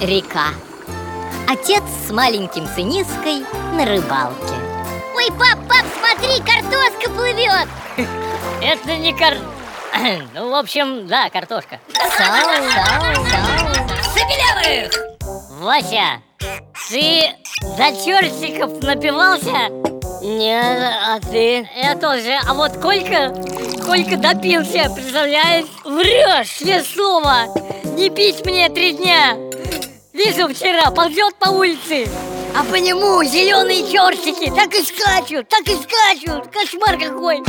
река Отец с маленьким сынишкой на рыбалке Ой, пап, пап, смотри, картошка плывет Это не кар... Ну, в общем, да, картошка Забелявых! Вася, ты до чертиков напивался? Нет, а ты? Я тоже. А вот Колька, Колька допился, представляешь? Врешь, все слово. Не пить мне три дня. Вижу вчера, ползет по улице. А по нему зеленые чертики так и скачут, так и скачут. Кошмар какой.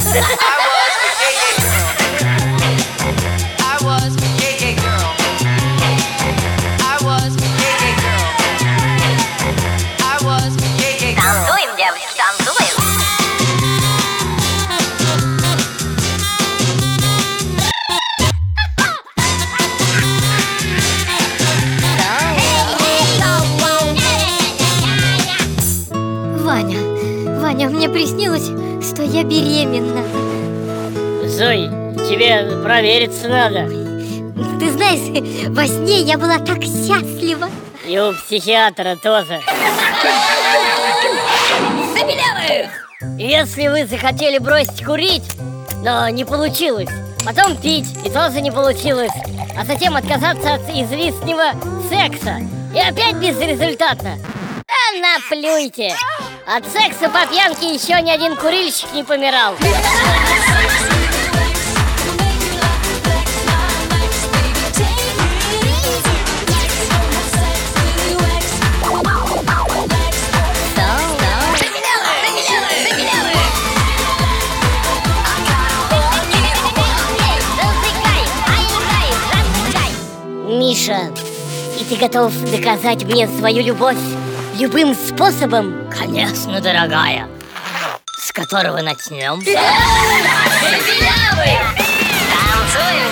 Ваня, мне приснилось, что я беременна Зой, тебе провериться надо. Ты знаешь, во сне я была так счастлива И у психиатра тоже. Забелявых! Если вы захотели бросить курить, но не получилось, потом пить, и тоже не получилось, а затем отказаться от известного секса, и опять безрезультатно. А наплюйте! От секса по пьянке еще ни один курильщик не помирал. Миша, и ты готов доказать мне свою любовь Любым способом? Конечно, дорогая. С которого начнем? Танцуем